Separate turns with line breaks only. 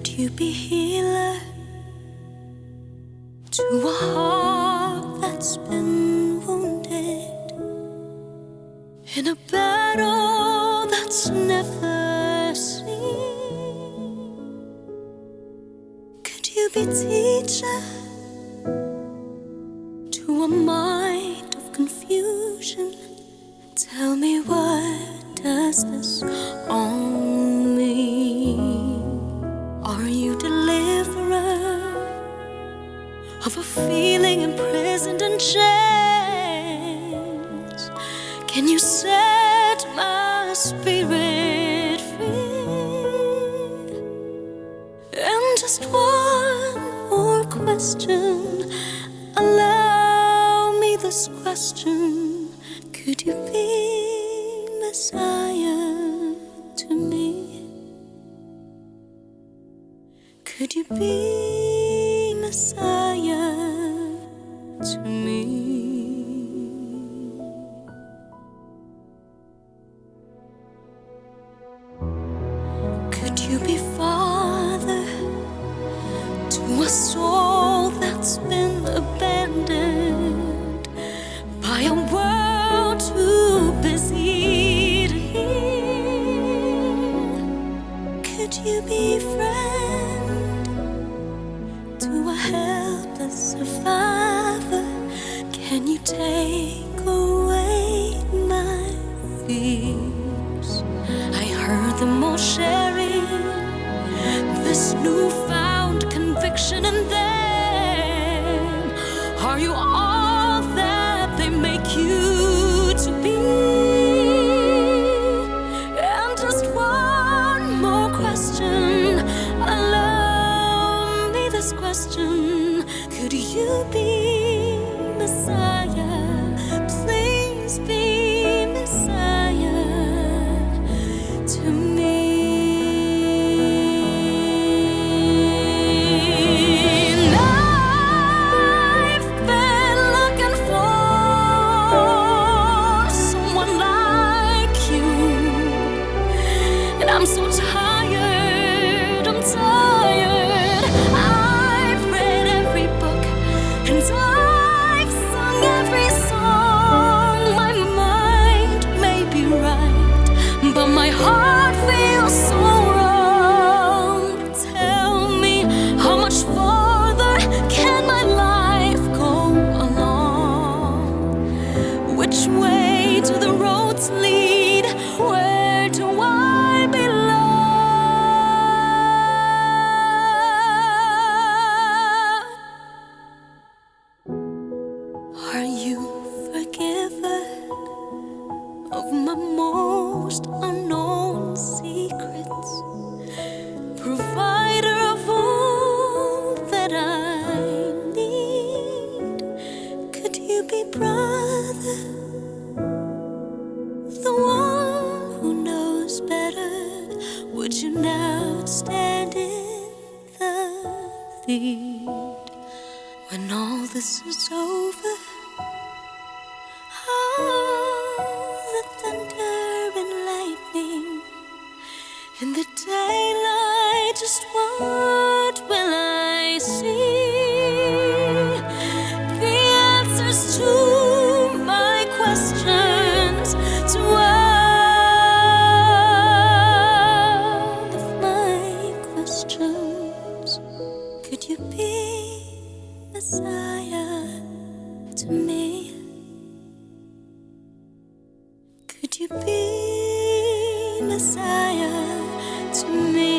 Could you be healer to a heart that's been wounded in a battle that's never seen? Could you be teacher to a mind of confusion? Tell me what does this all mean? Of a feeling imprisoned in chains? Can you set my spirit free? And just one more question. Allow me this question. Could you be Messiah to me? Could you be Messiah abandoned by a world too busy to hear? Could you be friend to a helpless survivor? Can you take away my fears? I heard them all sharing this newfound conviction, and then are you all Would you now stand in the lead when all this is over? Oh, the thunder and lightning in the daylight. Just what will I see? The answers to Messiah to me? Could you be Messiah to me?